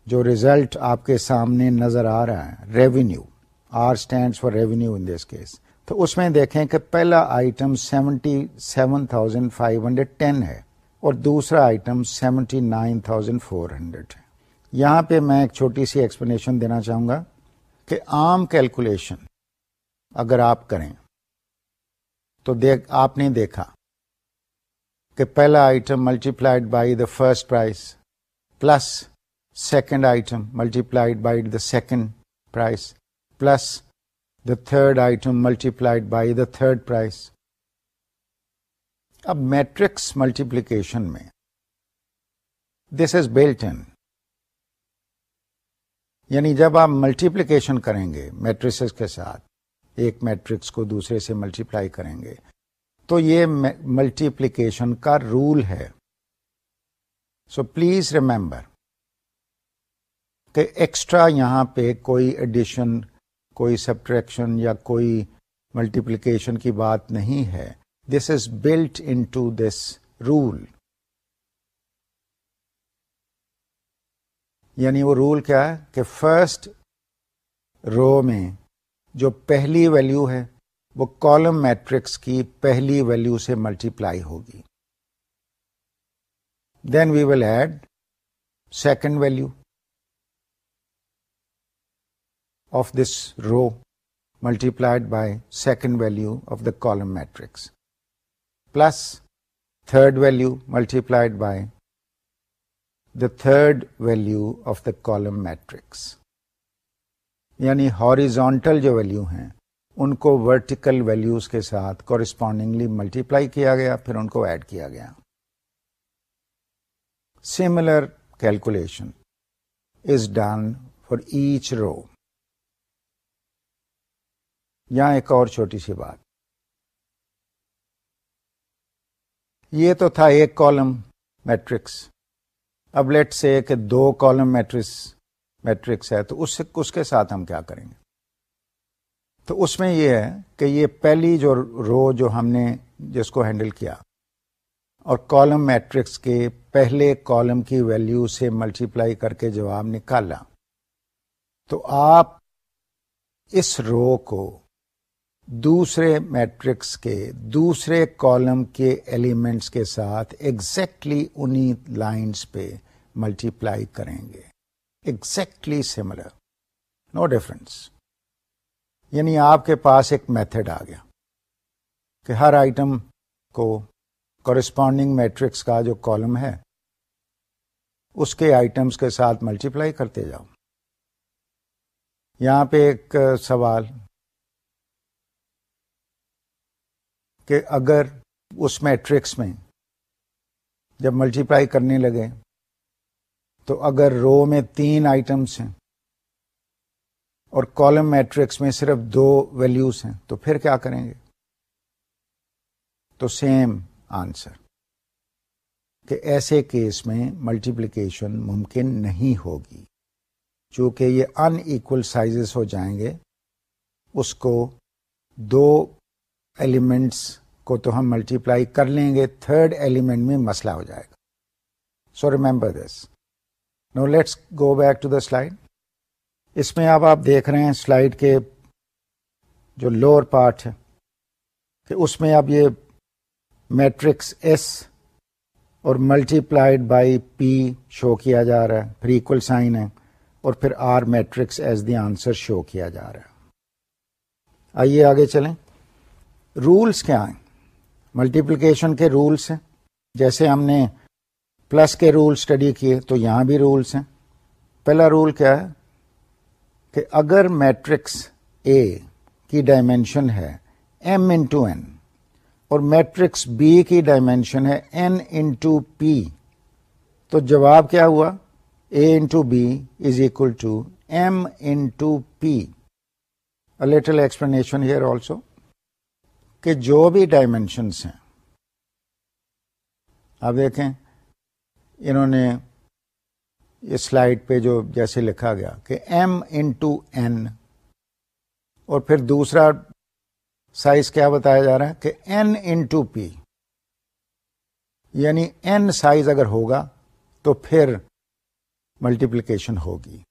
جو ریزلٹ آپ کے سامنے نظر آ رہا ہے revenue R stand for revenue in this case تو اس میں دیکھیں کہ پہلا item seventy seven thousand five hundred ten ہے اور دوسرا item seventy nine thousand four hundred ہے۔ یہاں پہ میں ایک چھوٹی سی ایکسپلینیشن دینا چاہوں گا کہ عام کیلکولیشن اگر آپ کریں تو دیکھ، آپ نے دیکھا کہ پہلا item multiplied by the first price plus second item multiplied by the second price plus the third item multiplied by the third price اب میٹرکس ملٹیپلیکیشن میں دس از بلٹ ان یعنی جب آپ ملٹیپلیکیشن کریں گے میٹریس کے ساتھ ایک میٹرکس کو دوسرے سے ملٹیپلائی کریں گے۔ تو یہ ملٹیپلیکیشن کا رول ہے۔ سو پلیز ریمبر کہ ایکسٹرا یہاں پہ کوئی ایڈیشن کوئی سبٹریکشن یا کوئی ملٹیپلیکیشن کی بات نہیں ہے۔ This is built in to this rule یعنی وہ رول کیا ہے کہ فرسٹ رو میں جو پہلی ویلو ہے وہ کالم میٹرکس کی پہلی ویلو سے ملٹیپلائی ہوگی۔ Then we will add second value of this row multiplied by second value of the column matrix plus third value multiplied by the third value of the column matrix یعنی horizontal جو value ہیں، ان کو vertical values کے ساتھ correspondingly multiply کیا گیا، پھر ان کو ایڈ کیا گیا۔ Similar calculation is done for each row یہاں ایک اور چھوٹی سی بات۔ یہ تو تھا ایک کالم میٹرکس اب لیٹ سے کہ دو کالم میٹرکس میٹرکس ہے، تو اس اس کے ساتھ ہم کیا کریں گے؟ تو اس میں یہ ہے کہ یہ پہلی جو رو جو ہم نے، جس کو ہینڈل کیا، اور کالم میٹرکس کے پہلے کالم کی ویلیو سے ملٹیپلائی کر کے جواب نکالا۔ تو آپ اس رو کو دوسرے میٹرکس کے، دوسرے کالم کے ایلیمنٹس کے ساتھ ایگزیکٹلی انہی لائنس پہ ملٹیپلائی کریں گے۔ ایگزیکٹلی سملر نو ڈفرنس یعنی آپ کے پاس ایک میتھڈ آ گیا کہ ہر آئٹم کو کورسپونڈنگ میٹرکس کا جو کالم ہے، اس کے آئٹمس کے ساتھ ملٹیپلائی کرتے جاؤ۔ یہاں پہ ایک سوال کہ اگر اس میٹرکس میں جب ملٹیپلائی کرنے لگے تو اگر رو میں تین آئٹمس ہیں اور کالم میٹرکس میں صرف دو ویلیوز ہیں، تو پھر کیا کریں گے؟ تو سیم آنسر کہ ایسے کیس میں ملٹیپلیکیشن ممکن نہیں ہوگی۔ چونکہ یہ ان ایکول سائزز ہو جائیں گے، اس کو دو ایلیمنٹس کو تو ہم ملٹیپلائی کر لیں گے تھرڈ ایلیمنٹ میں مسئلہ ہو جائے گا۔ So remember this now let's go back to the slide اس میں اب آپ دیکھ رہے ہیں سلائڈ کے جو لوور پارٹ ہے، کہ اس میں اب یہ میٹرکس ایس اور multiplied by P show کیا جا رہا ہے، پھر ایکول سائن ہے، اور پھر R matrix as the answer show کیا جا رہا ہے. آئیے آگے چلیں. رولس کیا ہیں؟ ملٹیپلیکیشن کے رولس ہیں. جیسے ہم نے پلس کے رول اسٹڈی کیے تو یہاں بھی رولس ہیں۔ پہلا رول کیا ہے کہ اگر میٹرکس اے کی ڈائمینشن ہے ایم انٹو این اور میٹرکس بی کی ڈائمینشن ہے این انٹو پی تو جواب کیا ہوا؟ A into B is equal to M into P little explanation here also کہ جو بھی ڈائمینشنس ہیں۔ آپ دیکھیں انہوں نے اس سلائڈ پہ جو جیسے لکھا گیا کہ ایم انٹو این اور پھر دوسرا سائز کیا بتایا جا رہا ہے کہ این انٹو پی یعنی این سائز اگر ہوگا تو پھر ملٹیپلیکیشن ہوگی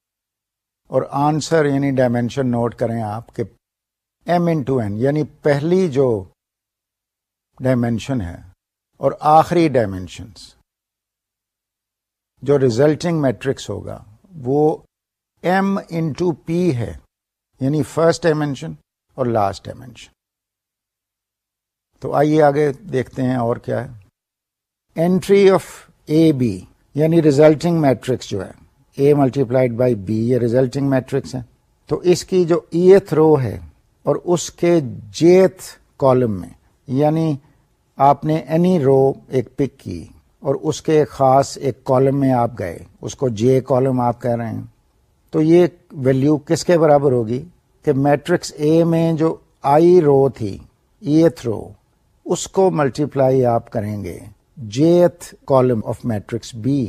اور آنسر یعنی ڈائمینشن نوٹ کریں آپ کہ ایم انٹو این یعنی پہلی جو ڈائمینشن ہے اور آخری ڈائمینشنس جو ریزلٹنگ میٹرکس ہوگا، وہ ایم انٹو پی ہے یعنی فرسٹ ڈائمینشن اور لاسٹ ڈائمینشن تو آئیے آگے دیکھتے ہیں اور کیا ہے۔ اینٹری آف اے بی یعنی ریزلٹنگ میٹرکس جو ہے A multiplied by B یہ ریزلٹنگ میٹرکس ہے۔ تو اس کی جو ایتھ رو ہے اور اس کے جیتھ کالم میں یعنی آپ نے اینی رو ایک پک کی اور اس کے خاص ایک کالم میں آپ گئے، اس کو جے کالم آپ کہہ رہے ہیں۔ تو یہ ویلو کس کے برابر ہوگی؟ کہ میٹرکس اے میں جو آئی رو تھی ایتھ رو اس کو ملٹیپلائی آپ کریں گے۔ Jth column of matrix B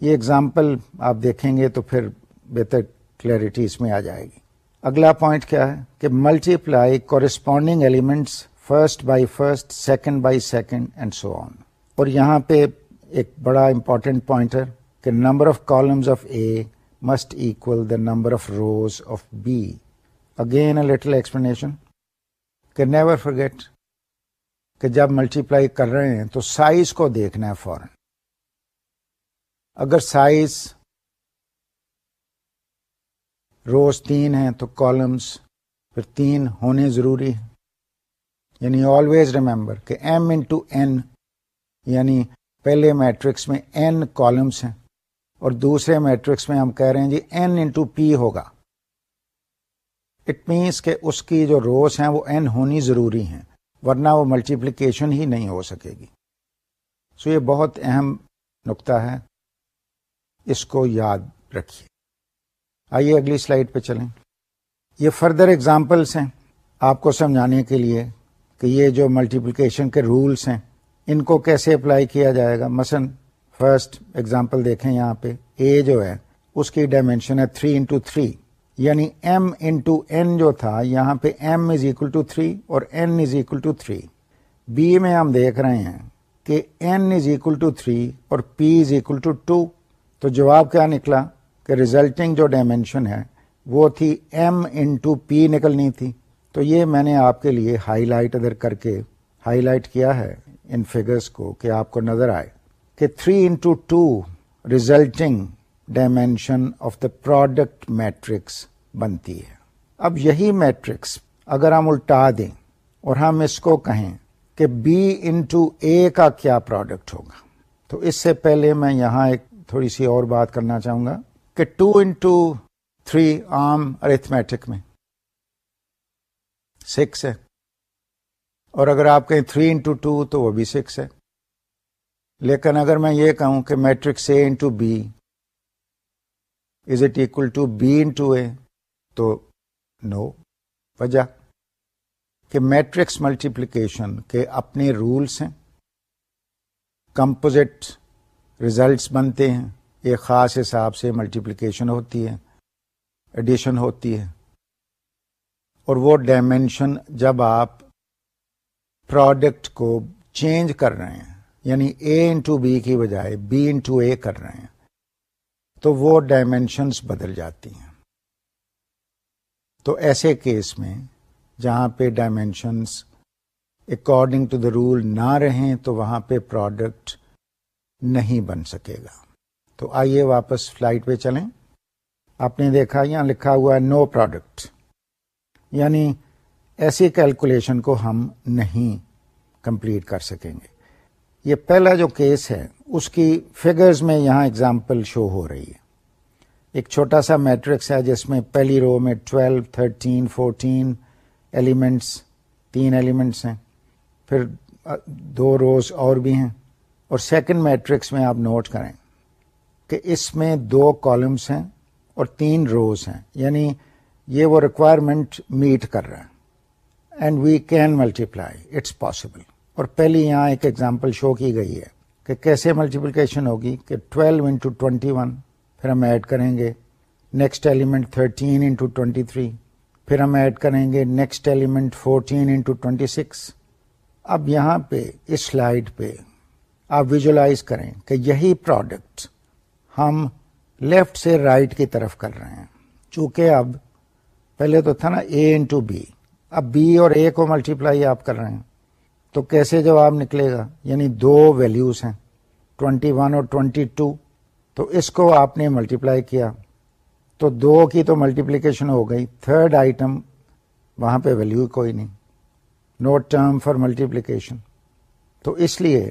یہ ایگزامپل آپ دیکھیں گے تو پھر بہتر کلیئرٹی اس میں آ جائے گی۔ اگلا پوائنٹ کیا ہے؟ کہ multiply corresponding elements first by first second by second and so on اور یہاں پہ ایک بڑا امپورٹنٹ پوائنٹ ہے کہ number of columns of A must equal the number of rows of B again a little explanation کہ never forget کہ جب ملٹی پلائی کر رہے ہیں تو سائز کو دیکھنا ہے فوراً۔ اگر سائز روز تین ہیں تو کالمس پھر تین ہونے ضروری ہے یعنی آلویز ریمبر کہ ایم انٹو این یعنی پہلے میٹرکس میں این کالمس ہیں اور دوسرے میٹرکس میں ہم کہہ رہے ہیں جی این انٹو پی ہوگا۔ اٹ مینس کہ اس کی جو روز ہیں وہ این ہونی ضروری ہیں، ورنہ وہ ملٹیپلیکیشن ہی نہیں ہو سکے گی۔ سو یہ بہت اہم نقطہ ہے۔ اس کو یاد رکھیے۔ آئیے اگلی سلائڈ پہ چلیں۔ یہ فردر ایگزامپلس ہیں۔ آپ کو سمجھانے کے لیے کہ یہ جو ملٹیپلیکیشن کے رولس ہیں ان کو کیسے اپلائی کیا جائے گا؟ مثلا فرسٹ ایگزامپل دیکھیں یہاں پہ اے جو ہے، اس کی ڈائمینشن ہے تھری انٹو تھری یعنی ایم انٹو این جو تھا، یہاں پہ M is equal to three اور N is equal to three B میں ہم دیکھ رہے ہیں کہ N is equal to three اور P is equal to two تو جواب کیا نکلا؟ کہ ریزلٹنگ جو ڈائمینشن ہے، وہ تھی ایم انٹو پی نکلنی تھی. تو یہ میں نے آپ کے لیے ہائی لائٹ ادھر کر کے ہائی لائٹ کیا ہے۔ ان فگرس کو کہ آپ کو نظر آئے کہ three into two resulting dimension of the product matrix بنتی ہے۔ اب یہی میٹرکس اگر ہم الٹا دیں اور ہم اس کو کہیں کہ بی انٹو اے کا کیا پروڈکٹ ہوگا، تو اس سے پہلے میں یہاں ایک تھوڑی سی اور بات کرنا چاہوں گا کہ ٹو انٹو تھری عام ارتھمیٹک میں سکس ہے۔ اور اگر آپ کہیں تھری انٹو ٹو تو وہ بھی سکس ہے۔ لیکن اگر میں یہ کہوں کہ matrix A into B is it equal to B into A تو نو وجہ کہ میٹرکس ملٹیپلیکیشن کے اپنے رولس ہیں۔ کمپوزٹ ریزلٹس بنتے ہیں۔ ایک خاص حساب سے ملٹیپلیکیشن ہوتی ہے۔ ایڈیشن ہوتی ہے۔ اور وہ ڈائمینشن جب آپ پروڈکٹ کو چینج کر رہے ہیں۔ یعنی اے انٹو بی کی بجائے بی انٹو اے کر رہے ہیں۔ تو وہ ڈائمینشنس بدل جاتی ہیں۔ تو ایسے کیس میں جہاں پہ dimensions according to the rule نہ رہیں تو وہاں پہ پروڈکٹ نہیں بن سکے گا۔ تو آئیے واپس فلائٹ پہ چلیں۔ آپ نے دیکھا یہاں لکھا ہوا ہے نو پروڈکٹ یعنی ایسی کیلکولیشن کو ہم نہیں کمپلیٹ کر سکیں گے۔ یہ پہلا جو کیس ہے، اس کی فگرز میں یہاں اگزامپل شو ہو رہی ہے۔ ایک چھوٹا سا میٹرکس ہے، جس میں پہلی رو میں ٹویلو تھرٹین فورٹین ایلیمنٹس تین ایلیمنٹس ہیں۔ پھر دو روز اور بھی ہیں۔ اور سیکنڈ میٹرکس میں آپ نوٹ کریں کہ اس میں دو کالمس ہیں اور تین روز ہیں۔ یعنی یہ وہ ریکوائرمنٹ میٹ کر رہا ہے۔ And we can multiply it's possible اور پہلی یہاں ایک ایگزامپل شو کی گئی ہے کہ کیسے ملٹیپلیکیشن ہوگی کہ ٹویلو انٹو ٹوینٹی ون پھر ہم ایڈ کریں گے. Next element thirteen into twenty three پھر ہم ایڈ کریں گے. Next element fourteen into twenty six اب یہاں پہ، اس سلائڈ پہ آپ ویژلائز کریں کہ یہی پروڈکٹ ہم لیفٹ سے رائٹ right کی طرف کر رہے ہیں. چونکہ اب پہلے تو تھا نا اے انٹو بی اب بی اور اے کو ملٹیپلائی آپ کر رہے ہیں، تو کیسے جواب نکلے گا؟ یعنی دو ویلیوز ہیں ٹوینٹی ون اور ٹوینٹی ٹو تو اس کو آپ نے ملٹیپلائی کیا۔ تو دو کی تو ملٹیپلیکیشن ہو گئی تھرڈ آئٹم وہاں پہ ویلیو کوئی نہیں نوٹ ٹرم فار ملٹیپلیکیشن تو اس لیے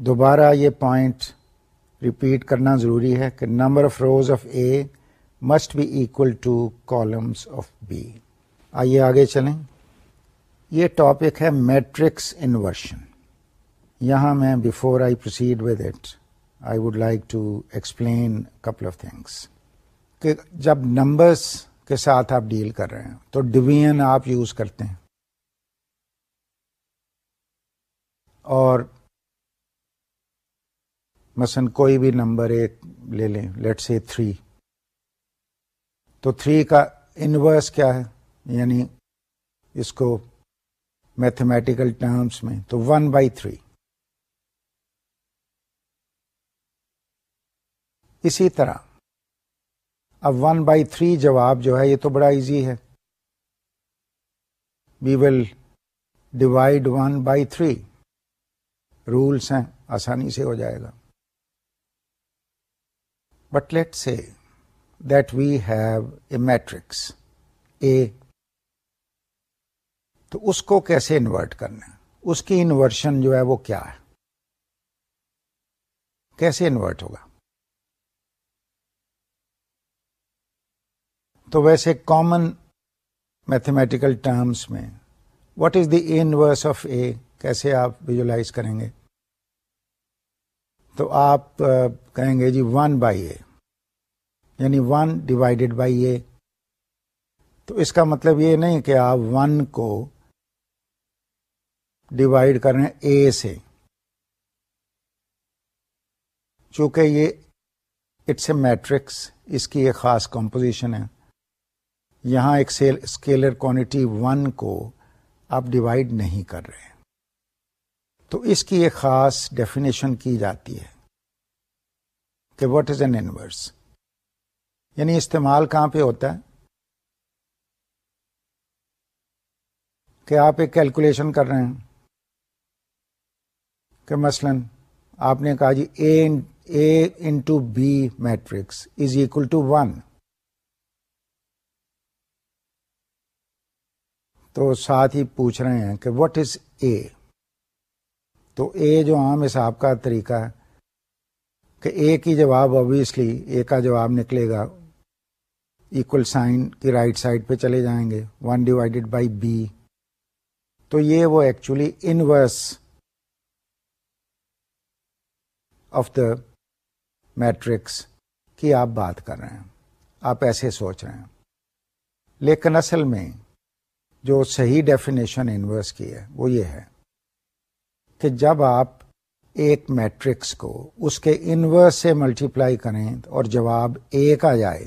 دوبارہ یہ پوائنٹ ریپیٹ کرنا ضروری ہے کہ number of rows of A must be equal to columns of B آئیے آگے چلیں۔ یہ ٹاپک ہے میٹرکس انورشن یہاں میں before I proceed with it I would like to explain couple of things کہ جب نمبرس کے ساتھ آپ ڈیل کر رہے ہیں، تو ڈویژن آپ یوز کرتے ہیں۔ اور مثلا کوئی بھی نمبر ایک لے لیں لیٹ سے تھری تو تھری کا انورس کیا ہے؟ یعنی اس کو میتھمیٹیکل ٹرمس میں، تو ون بائی تھری اسی طرح، اب ون بائی تھری جواب جو ہے، یہ تو بڑا ایزی ہے۔ We will divide one by three rules ہیں، آسانی سے ہو جائے گا۔ But let say that we have a matrix A تو اس کو کیسے انورٹ کرنا ہے؟ اس کی انورشن جو ہے وہ کیا ہے؟ کیسے انورٹ ہوگا؟ تو ویسے کامن میتھمیٹیکل ٹرمس میں what is the inverse of A کیسے آپ ویژلائز کریں گے؟ تو آپ کہیں گے جی ون بائی اے یعنی ون ڈیوائڈیڈ بائی اے تو اس کا مطلب یہ نہیں کہ آپ ون کو ڈیوائڈ کر رہے ہیں اے سے۔ چونکہ یہ اٹس اے میٹرکس، اس کی ایک خاص کمپوزیشن ہے۔ یہاں ایک اسکیلر کوانٹٹی ون کو آپ ڈیوائڈ نہیں کر رہے تو اس کی ایک خاص ڈیفینیشن کی جاتی ہے کہ واٹ از این انورس یعنی استعمال کہاں پہ ہوتا ہے؟ کہ آپ ایک کیلکولیشن کر رہے ہیں۔ کہ مثلا آپ نے کہا جی A into B matrix is equal to one تو ساتھ ہی پوچھ رہے ہیں کہ واٹ از اے تو اے جو عام حساب کا طریقہ ہے کہ اے کی جواب اوبیسلی اے کا جواب نکلے گا. اکول سائن کی رائٹ سائڈ پہ چلے جائیں گے. ون ڈیوائڈیڈ بائی بی تو یہ وہ actually inverse of the matrix کی آپ بات کر رہے ہیں، آپ ایسے سوچ رہے ہیں۔ لیکن اصل میں جو صحیح ڈیفینیشن انورس کی ہے، وہ یہ ہے کہ جب آپ ایک میٹرکس کو اس کے انورس سے ملٹیپلائی کریں اور جواب ایک آ جائے،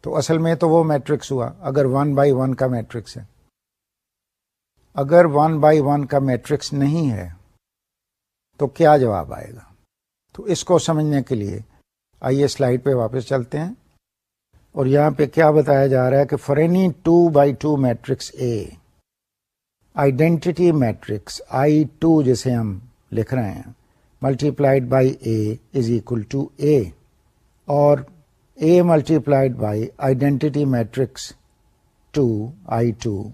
تو اصل میں تو وہ میٹرکس ہوا۔ اگر ون بائی ون کا میٹرکس ہے۔ اگر ون بائی ون کا میٹرکس نہیں ہے تو کیا جواب آئے گا؟ تو اس کو سمجھنے کے لیے آئیے سلائڈ پہ واپس چلتے ہیں۔ اور یہاں پہ کیا بتایا جا رہا ہے کہ for any two by two matrix A identity matrix I two جسے ہم لکھ رہے ہیں multiplied by A is equal to A اور A multiplied by identity matrix two I two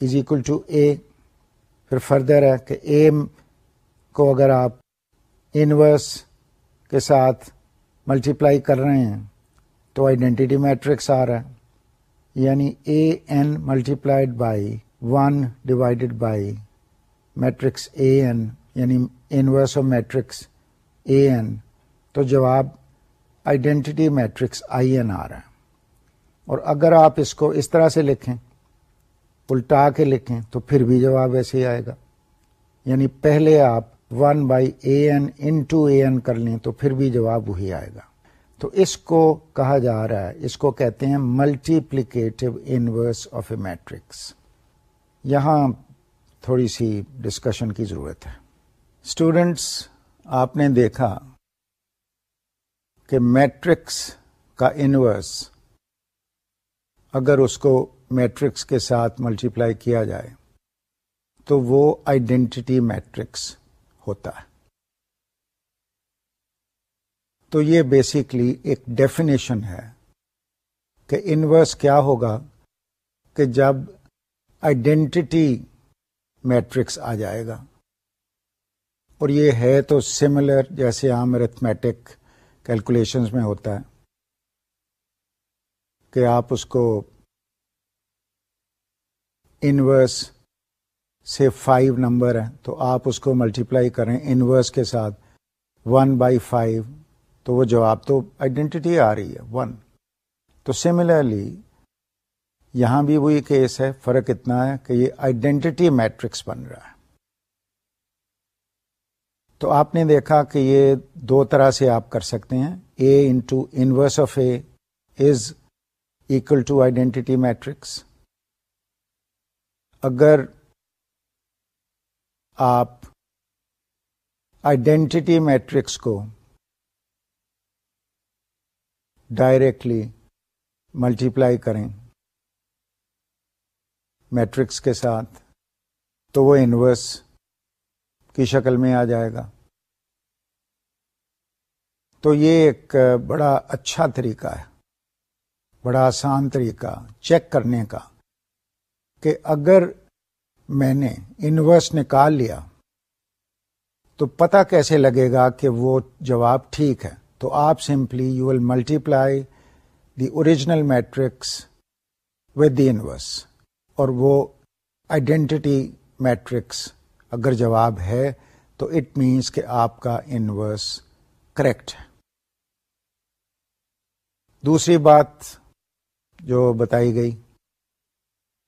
is equal to A پھر فردر ہے کہ اے کو اگر آپ انورس کے ساتھ ملٹیپلائی کر رہے ہیں، تو آئیڈینٹی میٹرکس آ رہا ہے۔ یعنی A N multiplied by one divided by matrix A N یعنی inverse of matrix A N تو جواب آئیڈینٹی میٹرکس آئی این آ رہا ہے۔ اور اگر آپ اس کو اس طرح سے لکھیں، الٹا کے لکھیں، تو پھر بھی جواب ایسے ہی آئے گا۔ یعنی پہلے آپ one by A N into A N کر لیں تو پھر بھی جواب وہی آئے گا۔ تو اس کو کہا جا رہا ہے، اس کو کہتے ہیں multiplicative inverse of a matrix یہاں تھوڑی سی ڈسکشن کی ضرورت ہے۔ اسٹوڈینٹس آپ نے دیکھا کہ میٹرکس کا انورس اگر اس کو میٹرکس کے ساتھ ملٹیپلائی کیا جائے تو وہ آئیڈینٹی میٹرکس ہوتا ہے۔ تو یہ بیسکلی ایک ڈیفینیشن ہے کہ انورس کیا ہوگا کہ جب آئیڈینٹی میٹرکس آ جائے گا۔ اور یہ ہے تو سملر جیسے عام ارتھمیٹک کیلکولیشنز میں ہوتا ہے کہ آپ اس کو انورس سے فائیو نمبر ہے تو آپ اس کو ملٹیپلائی کریں انورس کے ساتھ ون بائی فائیو تو وہ جواب تو آئیڈینٹی آ رہی ہے ون تو سملرلی یہاں بھی وہی کیس ہے، فرق اتنا ہے کہ یہ آئیڈینٹی میٹرکس بن رہا ہے۔ تو آپ نے دیکھا کہ یہ دو طرح سے آپ کر سکتے ہیں A into inverse of A is equal to identity matrix اگر آپ آئیڈینٹی میٹرکس کو ڈائریکٹلی ملٹیپلائی کریں۔ میٹرکس کے ساتھ تو وہ انورس کی شکل میں آ جائے گا۔ تو یہ ایک بڑا اچھا طریقہ ہے۔ بڑا آسان طریقہ چیک کرنے کا کہ اگر میں نے انورس نکال لیا۔ تو پتا کیسے لگے گا کہ وہ جواب ٹھیک ہے؟ تو آپ simply you will multiply the original matrix with the inverse اور وہ آئیڈینٹی میٹرکس اگر جواب ہے تو اٹ مینس کہ آپ کا انورس کریکٹ ہے۔ دوسری بات جو بتائی گئی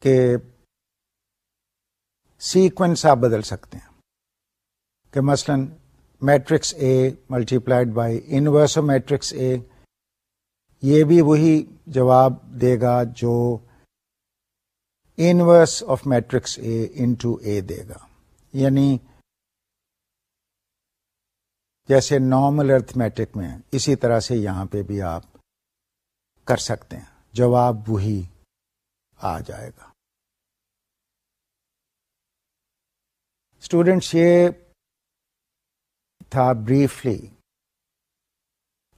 کہ سیکوینس آپ بدل سکتے ہیں۔ کہ مثلا matrix A multiplied by inverse of matrix A یہ بھی وہی جواب دے گا جو inverse of matrix A into A دے گا۔ یعنی جیسے نارمل ارتھمیٹک میں اسی طرح سے یہاں پہ بھی آپ کر سکتے ہیں۔ جواب وہی آ جائے گا۔ اسٹوڈینٹس یہ تھا briefly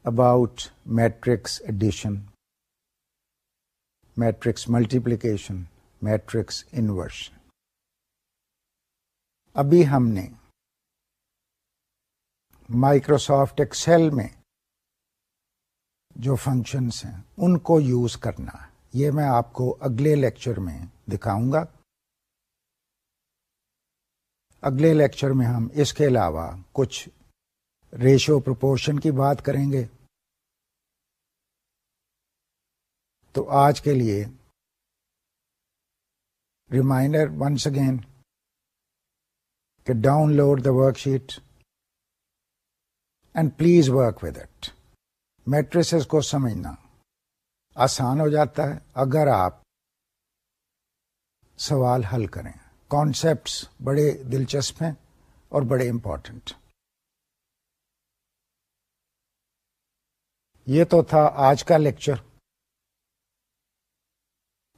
about matrix addition matrix multiplication matrix inversion ابھی ہم نے مائکروسافٹ ایکسل میں جو فنکشنس ہیں، ان کو یوز کرنا۔ یہ میں آپ کو اگلے لیکچر میں دکھاؤں گا۔ اگلے لیکچر میں ہم اس کے علاوہ کچھ ریشو پرپورشن کی بات کریں گے۔ تو آج کے لیے ریمائنڈر ونس اگین کہ download the worksheet and please work with it. Matrices کو سمجھنا آسان ہو جاتا ہے اگر آپ سوال حل کریں۔ کانسیپٹس بڑے دلچسپ ہیں اور بڑے امپورٹنٹ یہ تو تھا آج کا لیکچر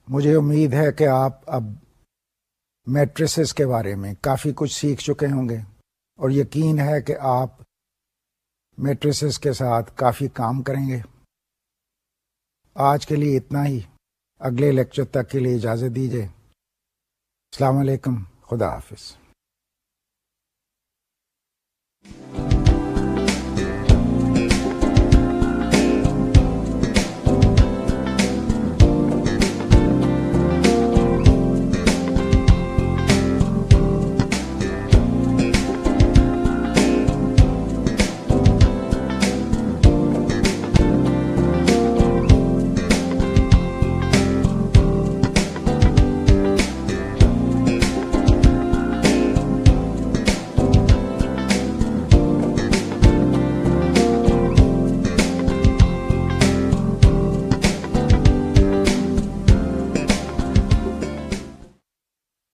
مجھے امید ہے کہ آپ اب میٹریسز کے بارے میں کافی کچھ سیکھ چکے ہوں گے اور یقین ہے کہ آپ میٹریسز کے ساتھ کافی کام کریں گے. آج کے لیے اتنا ہی. اگلے لیکچر تک کے لیے اجازت دیجیے السلام علیکم خدا حافظ۔